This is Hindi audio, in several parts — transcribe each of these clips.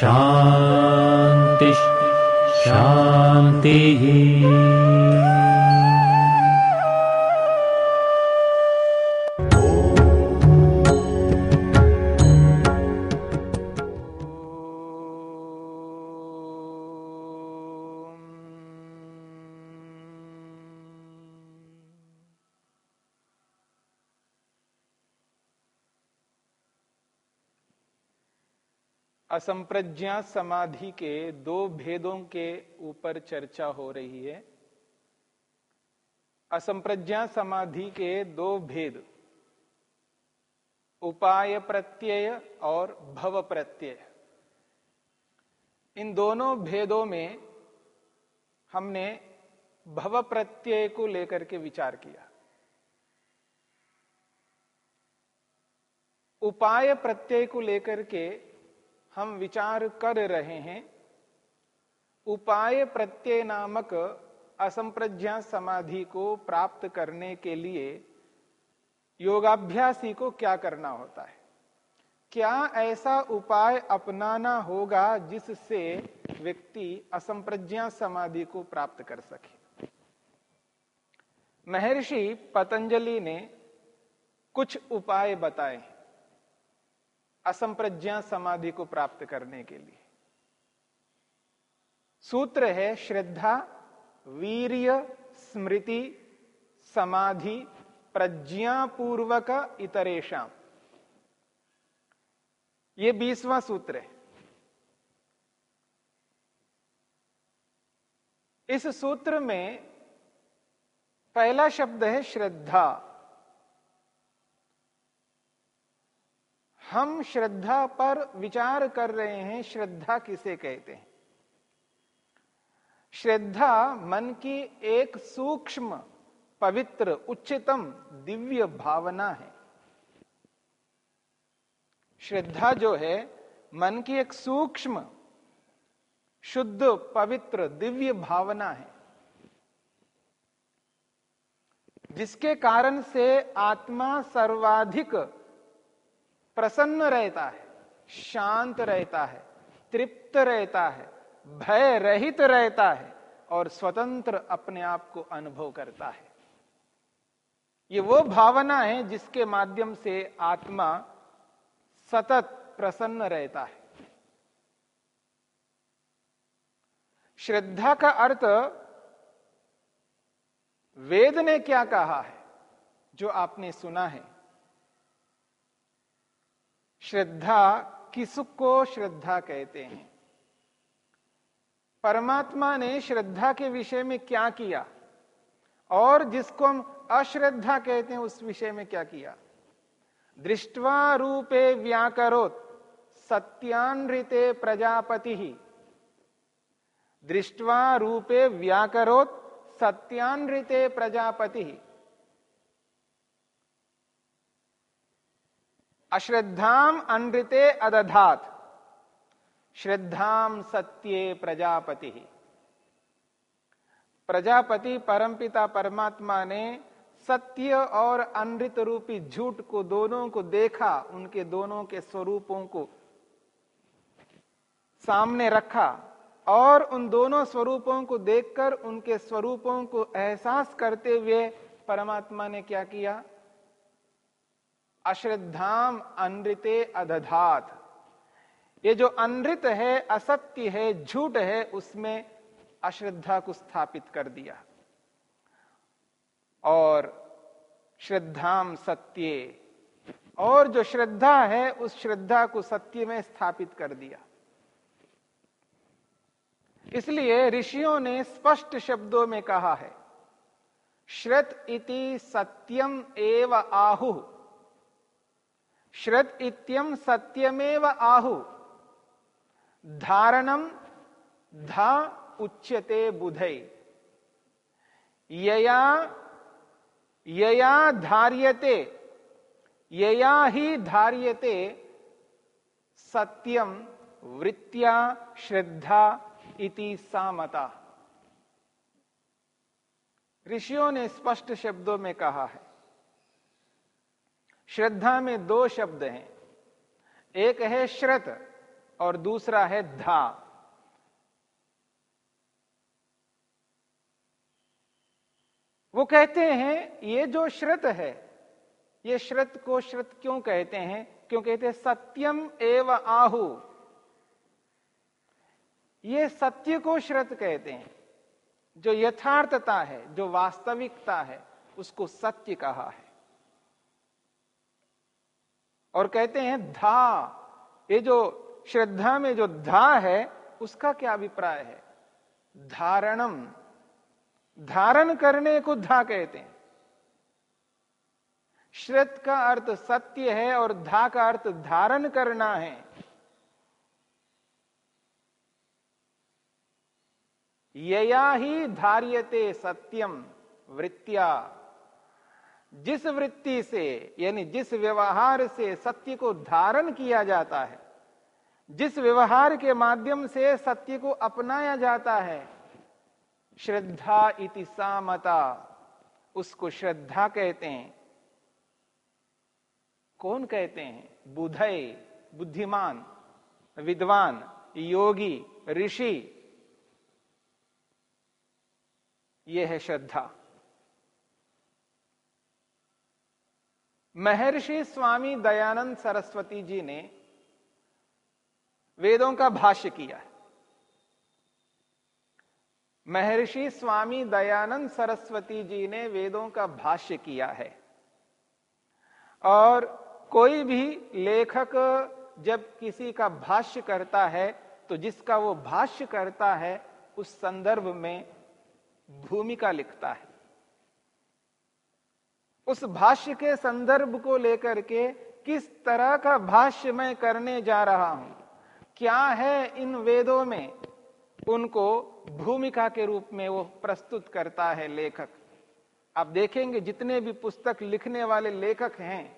शान्तिः शान्तिः असंप्रज्ञा समाधि के दो भेदों के ऊपर चर्चा हो रही है। असंप्रज्ञा समाधि के दो भेद, उपाय प्रत्यय और भव प्रत्यय। इन दोनों भेदों में हमने भव प्रत्यय को लेकर के विचार किया। उपाय प्रत्यय को लेकर के हम विचार कर रहे हैं, उपाय प्रत्यय नामक असंप्रज्ञा समाधि को प्राप्त करने के लिए योगाभ्यासी को क्या करना होता है? क्या ऐसा उपाय अपनाना होगा जिससे व्यक्ति असंप्रज्ञा समाधि को प्राप्त कर सके? महर्षि पतंजलि ने कुछ उपाय बताए असंप्रज्ञा समाधि को प्राप्त करने के लिए। सूत्र है श्रद्धा, वीर्य, स्मृति, समाधि, प्रज्ञापूर्वक इतरेशा ये बीसवां सूत्र है। इस सूत्र में पहला शब्द है श्रद्धा। हम श्रद्धा पर विचार कर रहे हैं, श्रद्धा किसे कहते हैं? श्रद्धा मन की एक सूक्ष्म, पवित्र, उच्चतम, दिव्य भावना है। श्रद्धा जो है, मन की एक सूक्ष्म, शुद्ध, पवित्र, दिव्य भावना है। जिसके कारण से आत्मा सर्वाधिक प्रसन्न रहता है, शांत रहता है, तृप्त रहता है भय रहित रहता है और स्वतंत्र अपने आप को अनुभव करता है। ये वो भावना है जिसके माध्यम से आत्मा सतत प्रसन्न रहता है। श्रद्धा का अर्थ, वेद ने क्या कहा है, जो आपने सुना है श्रद्धा किसको श्रद्धा कहते हैं? परमात्मा ने श्रद्धा के विषय में क्या किया? और जिसको हम अश्रद्धा कहते हैं, उस विषय में क्या किया? दृष्टवा रूपे व्याकरोत सत्यानृते प्रजापति। ही दृष्टवा रूपे व्याकरोत सत्यानृते प्रजापति। ही अश्रद्धाम अनृते अदधात। श्रद्धाम सत्ये प्रजापति। प्रजापति परमपिता परमात्मा ने सत्य और अनृत रूपी झूठ को दोनों को देखा, उनके दोनों के स्वरूपों को सामने रखा और उन दोनों स्वरूपों को देखकर उनके स्वरूपों को एहसास करते हुए परमात्मा ने क्या किया? अश्रद्धाम अनृते अदधात। ये जो अनृत है, असत्य है, झूठ है, उसमें अश्रद्धा को स्थापित कर दिया। और श्रद्धाम सत्य। और जो श्रद्धा है, उस श्रद्धा को सत्य में स्थापित कर दिया। इसलिए ऋषियों ने स्पष्ट शब्दों में कहा है, श्रत इति सत्यम एव आहु। श्रत इत्यम सत्यमेव आहु। धारणम धा उच्यते बुधै। यया यया धार्यते, यया ही धार्यते सत्यम वृत्तिया श्रद्धा इति सामता। ऋषियों ने स्पष्ट शब्दों में कहा है श्रद्धा में दो शब्द हैं। एक है श्रत और दूसरा है धा। वो कहते हैं, ये जो श्रत है, ये श्रत को श्रत क्यों कहते हैं? क्यों कहते हैं? सत्यम एव आहु। ये सत्य को श्रत कहते हैं। जो यथार्थता है, जो वास्तविकता है, उसको सत्य कहा है। और कहते हैं, धा ये जो श्रद्धा में जो धा है, उसका क्या अभिप्राय है? धारणम। धारण करने को धा कहते हैं। श्रत का अर्थ सत्य है और धा का अर्थ धारण करना है। यया ही धार्यते सत्यम वृत्तिया जिस वृत्ति से, यानी जिस व्यवहार से सत्य को धारण किया जाता है, जिस व्यवहार के माध्यम से सत्य को अपनाया जाता है, श्रद्धा इति सामता, उसको श्रद्धा कहते हैं। कौन कहते हैं? बुधय बुद्धिमान, विद्वान, योगी, ऋषि। यह है श्रद्धा। महर्षि स्वामी दयानंद सरस्वती जी ने वेदों का भाष्य किया है। महर्षि स्वामी दयानंद सरस्वती जी ने वेदों का भाष्य किया है। और कोई भी लेखक जब किसी का भाष्य करता है तो जिसका वो भाष्य करता है, उस संदर्भ में भूमिका लिखता है। उस भाष्य के संदर्भ को लेकर के किस तरह का भाष्य मैं करने जा रहा हूँ? क्या है इन वेदों में? उनको भूमिका के रूप में वो प्रस्तुत करता है लेखक। आप देखेंगे जितने भी पुस्तक लिखने वाले लेखक हैं,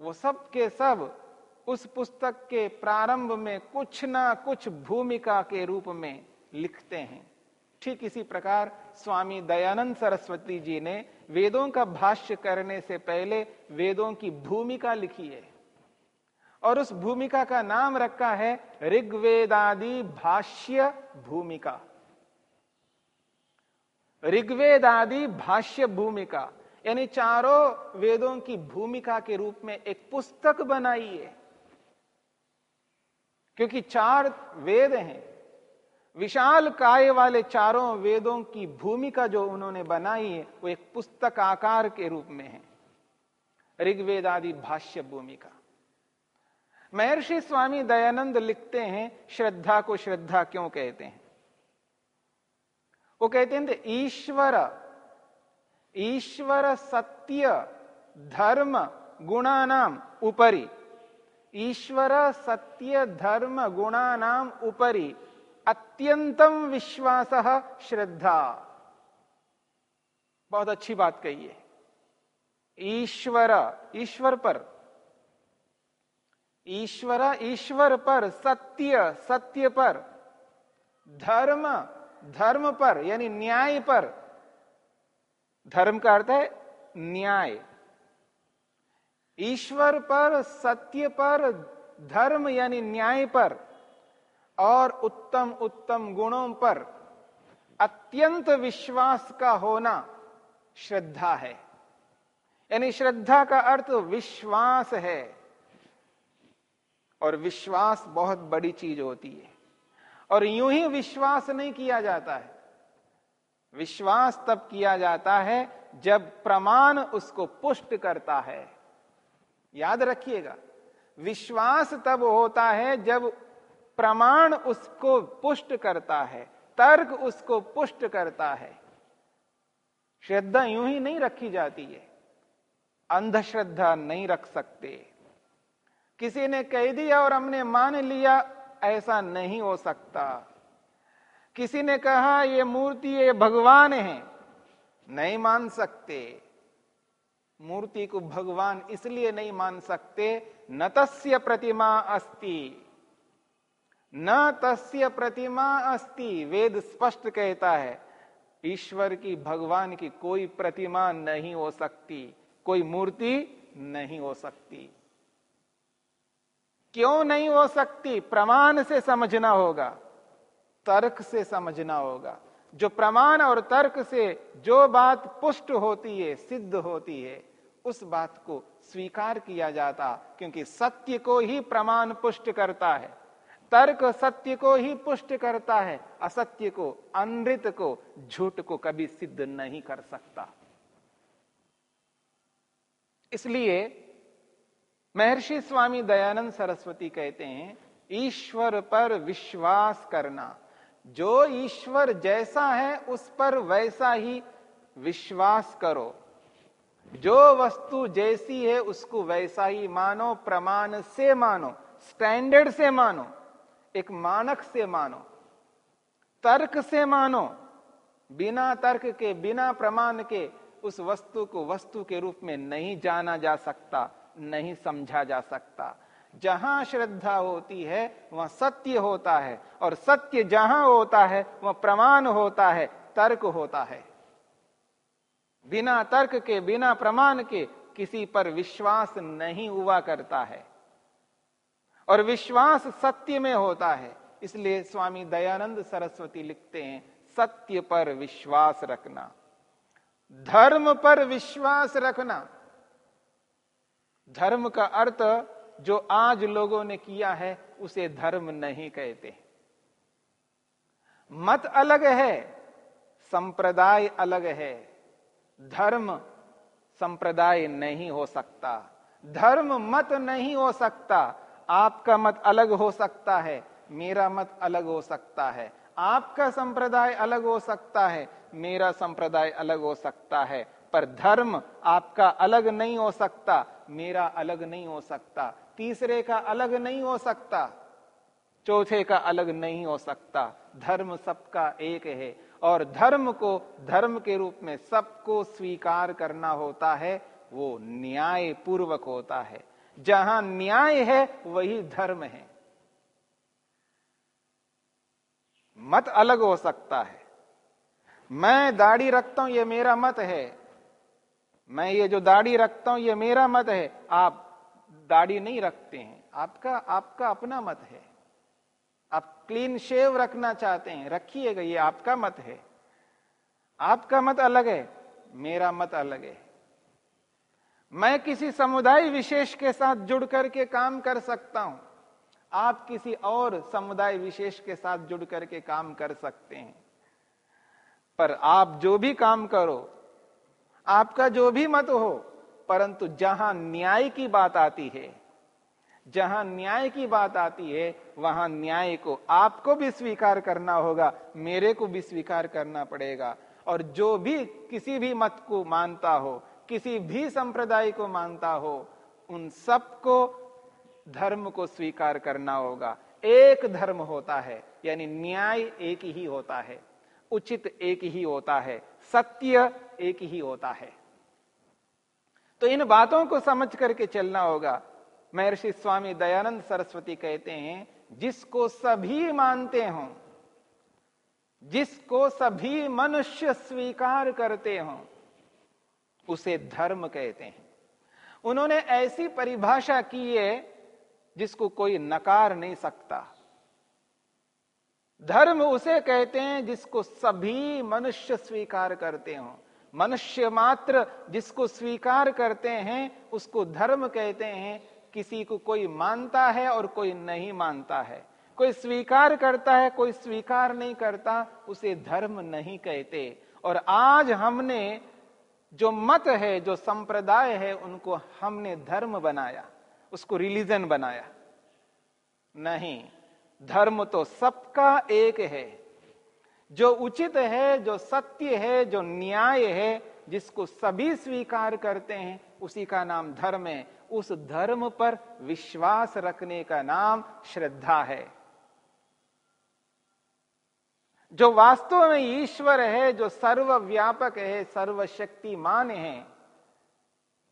वो सब के सब उस पुस्तक के प्रारंभ में कुछ ना कुछ भूमिका के रूप में लिखते हैं। ठीक इसी प्रकार स्वामी दयानंद सरस्वती जी ने वेदों का भाष्य करने से पहले वेदों की भूमिका लिखी है। और उस भूमिका का नाम रखा है ऋग्वेदादि भाष्य भूमिका। ऋग्वेदादि भाष्य भूमिका, यानी चारों वेदों की भूमिका के रूप में एक पुस्तक बनाई है। क्योंकि चार वेद हैं विशाल काय वाले चारों वेदों की भूमिका जो उन्होंने बनाई है, वो एक पुस्तक आकार के रूप में है। ऋग्वेद आदि भाष्य भूमिका। महर्षि स्वामी दयानंद लिखते हैं, श्रद्धा को श्रद्धा क्यों कहते हैं? वो कहते हैं ईश्वर ईश्वर सत्य, धर्म, गुणानाम उपरी। ईश्वर सत्य, धर्म, गुणानाम उपरी। अत्यंतम विश्वास श्रद्धा। बहुत अच्छी बात कही है। ईश्वर ईश्वर पर। ईश्वर ईश्वर पर, सत्य सत्य पर। धर्म धर्म पर, यानी न्याय पर। धर्म का अर्थ है न्याय। ईश्वर पर, सत्य पर, धर्म, यानी न्याय पर। और उत्तम उत्तम गुणों पर अत्यंत विश्वास का होना श्रद्धा है। यानी श्रद्धा का अर्थ विश्वास है। और विश्वास बहुत बड़ी चीज़ होती है। और यूँ ही विश्वास नहीं किया जाता है। विश्वास तब किया जाता है जब प्रमाण उसको पुष्ट करता है। याद रखिएगा, विश्वास तब होता है जब प्रमाण उसको पुष्ट करता है, तर्क उसको पुष्ट करता है। श्रद्धा यूँ ही नहीं रखी जाती है। अंधश्रद्धा नहीं रख सकते। किसी ने कह दिया और हमने मान लिया, ऐसा नहीं हो सकता। किसी ने कहा, ये मूर्ति, ये भगवान है, नहीं मान सकते। मूर्ति को भगवान इसलिए नहीं मान सकते, न तस्य प्रतिमा अस्ति। न तस्य प्रतिमा अस्ति, वेद स्पष्ट कहता है, ईश्वर की, भगवान की कोई प्रतिमा नहीं हो सकती, कोई मूर्ति नहीं हो सकती। क्यों नहीं हो सकती? प्रमाण से समझना होगा, तर्क से समझना होगा। जो प्रमाण और तर्क से जो बात पुष्ट होती है, सिद्ध होती है, उस बात को स्वीकार किया जाता, क्योंकि सत्य को ही प्रमाण पुष्ट करता है। तर्क सत्य को ही पुष्ट करता है, असत्य को, अनृत को, झूठ को कभी सिद्ध नहीं कर सकता। इसलिए महर्षि स्वामी दयानंद सरस्वती कहते हैं, ईश्वर पर विश्वास करना। जो ईश्वर जैसा है, उस पर वैसा ही विश्वास करो। जो वस्तु जैसी है, उसको वैसा ही मानो, प्रमाण से मानो स्टैंडर्ड से मानो। एक मानक से मानो। तर्क से मानो। बिना तर्क के, बिना प्रमाण के उस वस्तु को वस्तु के रूप में नहीं जाना जा सकता, नहीं समझा जा सकता। जहाँ श्रद्धा होती है, वह सत्य होता है और सत्य जहाँ होता है, वह प्रमाण होता है, तर्क होता है। बिना तर्क के, बिना प्रमाण के किसी पर विश्वास नहीं हुआ करता है। और विश्वास सत्य में होता है। इसलिए स्वामी दयानंद सरस्वती लिखते हैं, सत्य पर विश्वास रखना। धर्म पर विश्वास रखना। धर्म का अर्थ जो आज लोगों ने किया है, उसे धर्म नहीं कहते। मत अलग है, संप्रदाय अलग है। धर्म संप्रदाय नहीं हो सकता। धर्म मत नहीं हो सकता। आपका मत अलग हो सकता है, मेरा मत अलग हो सकता है। आपका संप्रदाय अलग हो सकता है, मेरा संप्रदाय अलग हो सकता है। पर धर्म आपका अलग नहीं हो सकता, मेरा अलग नहीं हो सकता। तीसरे का अलग नहीं हो सकता, चौथे का अलग नहीं हो सकता। धर्म सबका एक है और धर्म को धर्म के रूप में सबको स्वीकार करना होता है, वो न्याय पूर्वक होता है। जहाँ न्याय है, वही धर्म है। मत अलग हो सकता है। मैं दाढ़ी रखता हूँ, ये मेरा मत है। मैं ये जो दाढ़ी रखता हूँ, ये मेरा मत है। आप दाढ़ी नहीं रखते हैं। आपका आपका अपना मत है। आप क्लीन शेव रखना चाहते हैं, रखिएगा, ये आपका मत है। आपका मत अलग है, मेरा मत अलग है। मैं किसी समुदाय विशेष के साथ जुड़ करके काम कर सकता हूँ। आप किसी और समुदाय विशेष के साथ जुड़ करके काम कर सकते हैं। पर आप जो भी काम करो, आपका जो भी मत हो, परंतु जहाँ न्याय की बात आती है, जहाँ न्याय की बात आती है, वहाँ न्याय को आपको भी स्वीकार करना होगा, मेरे को भी स्वीकार करना पड़ेगा। और जो भी किसी भी मत को मानता हो किसी भी संप्रदाय को मानता हो, उन सबको धर्म को स्वीकार करना होगा। एक धर्म होता है, यानी न्याय एक ही होता है, उचित एक ही होता है, सत्य एक ही होता है। तो इन बातों को समझ करके चलना होगा। महर्षि स्वामी दयानंद सरस्वती कहते हैं, जिसको सभी मानते हो, जिसको सभी मनुष्य स्वीकार करते हो उसे धर्म कहते हैं। उन्होंने ऐसी परिभाषा की है जिसको कोई नकार नहीं सकता। धर्म उसे कहते हैं जिसको सभी मनुष्य स्वीकार करते हो। मनुष्य मात्र जिसको स्वीकार करते हैं, उसको धर्म कहते हैं। किसी को कोई मानता है और कोई नहीं मानता है। कोई स्वीकार करता है, कोई स्वीकार नहीं करता, उसे धर्म नहीं कहते। और आज हमने जो मत है, जो संप्रदाय है, उनको हमने धर्म बनाया, उसको रिलीजन बनाया। नहीं, धर्म तो सबका एक है। जो उचित है, जो सत्य है, जो न्याय है, जिसको सभी स्वीकार करते हैं, उसी का नाम धर्म है। उस धर्म पर विश्वास रखने का नाम श्रद्धा है। जो वास्तव में ईश्वर है, जो सर्वव्यापक है, सर्वशक्तिमान है,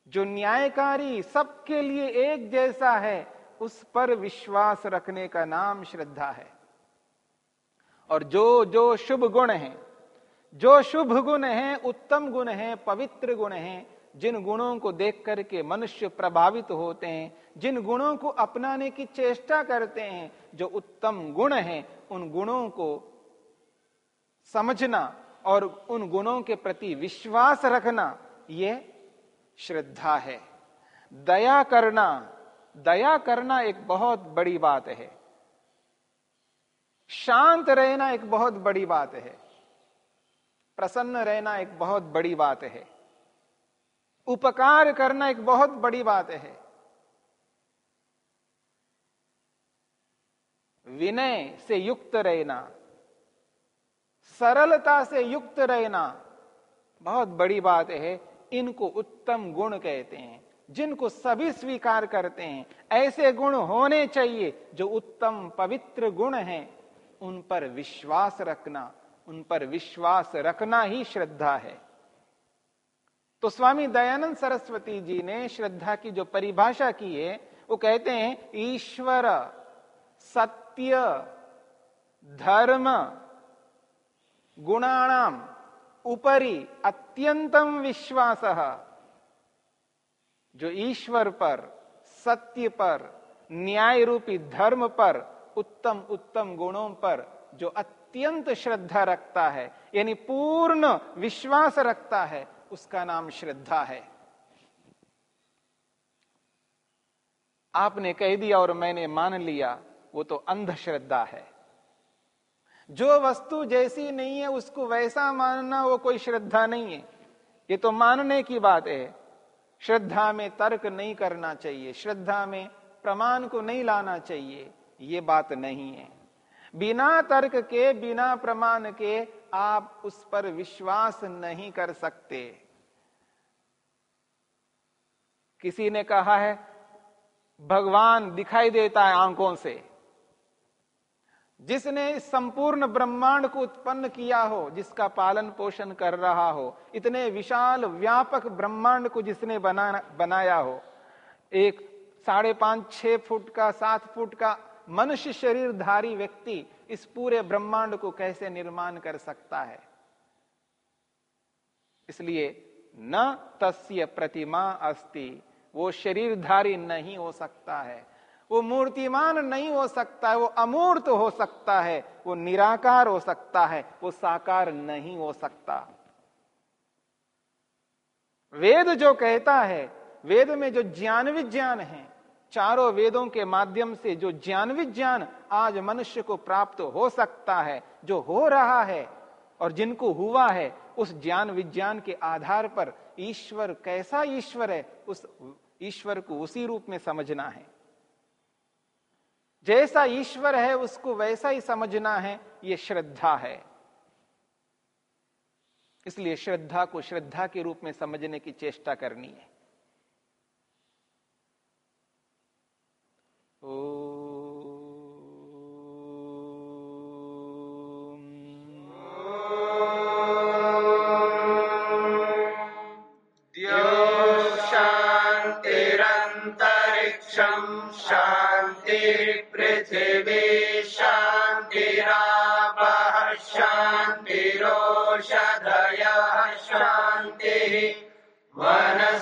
जो न्यायकारी सबके लिए एक जैसा है, उस पर विश्वास रखने का नाम श्रद्धा है। और जो जो शुभ गुण है, जो शुभ गुण है, उत्तम गुण है, पवित्र गुण है, जिन गुणों को देख करके मनुष्य प्रभावित होते हैं, जिन गुणों को अपनाने की चेष्टा करते हैं, जो उत्तम गुण है, उन गुणों को समझना और उन गुणों के प्रति विश्वास रखना यह श्रद्धा है। दया करना दया करना एक बहुत बड़ी बात है। शांत रहना एक बहुत बड़ी बात है। प्रसन्न रहना एक बहुत बड़ी बात है। उपकार करना एक बहुत बड़ी बात है। विनय से युक्त रहना सरलता से युक्त रहना बहुत बड़ी बात है। इनको उत्तम गुण कहते हैं, जिनको सभी स्वीकार करते हैं। ऐसे गुण होने चाहिए जो उत्तम पवित्र गुण हैं। उन पर विश्वास रखना, उन पर विश्वास रखना ही श्रद्धा है। तो स्वामी दयानंद सरस्वती जी ने श्रद्धा की जो परिभाषा की है, वो कहते हैं, ईश्वर सत्य धर्म गुणाणाम उपरी अत्यंतम विश्वास। जो ईश्वर पर, सत्य पर न्याय रूपी धर्म पर, उत्तम उत्तम गुणों पर जो अत्यंत श्रद्धा रखता है, यानी पूर्ण विश्वास रखता है, उसका नाम श्रद्धा है। आपने कह दिया और मैंने मान लिया, वो तो अंधश्रद्धा है। जो वस्तु जैसी नहीं है, उसको वैसा मानना वो कोई श्रद्धा नहीं है। ये तो मानने की बात है। श्रद्धा में तर्क नहीं करना चाहिए, श्रद्धा में प्रमाण को नहीं लाना चाहिए, ये बात नहीं है। बिना तर्क के, बिना प्रमाण के आप उस पर विश्वास नहीं कर सकते। किसी ने कहा है, भगवान दिखाई देता है आँखों से। जिसने इस संपूर्ण ब्रह्मांड को उत्पन्न किया हो, जिसका पालन पोषण कर रहा हो, इतने विशाल, व्यापक ब्रह्मांड को जिसने बना, बनाया हो, एक साढ़े पाँच, छह फुट का, सात फुट का मनुष्य शरीरधारी व्यक्ति इस पूरे ब्रह्मांड को कैसे निर्माण कर सकता है? इसलिए न तस्य प्रतिमा अस्ति, वो शरीरधारी नहीं हो सकता है। वो मूर्तिमान नहीं हो सकता है, वो अमूर्त हो सकता है, वो निराकार हो सकता है, वो साकार नहीं हो सकता। वेद जो कहता है, वेद में जो ज्ञान विज्ञान है, चारों वेदों के माध्यम से जो ज्ञान विज्ञान आज मनुष्य को प्राप्त हो सकता है, जो हो रहा है और जिनको हुआ है, उस ज्ञान विज्ञान के आधार पर ईश्वर कैसा ईश्वर है, उस ईश्वर को उसी रूप में समझना है। जैसा ईश्वर है, उसको वैसा ही समझना है, ये श्रद्धा है। इसलिए श्रद्धा को श्रद्धा के रूप में समझने की चेष्टा करनी है।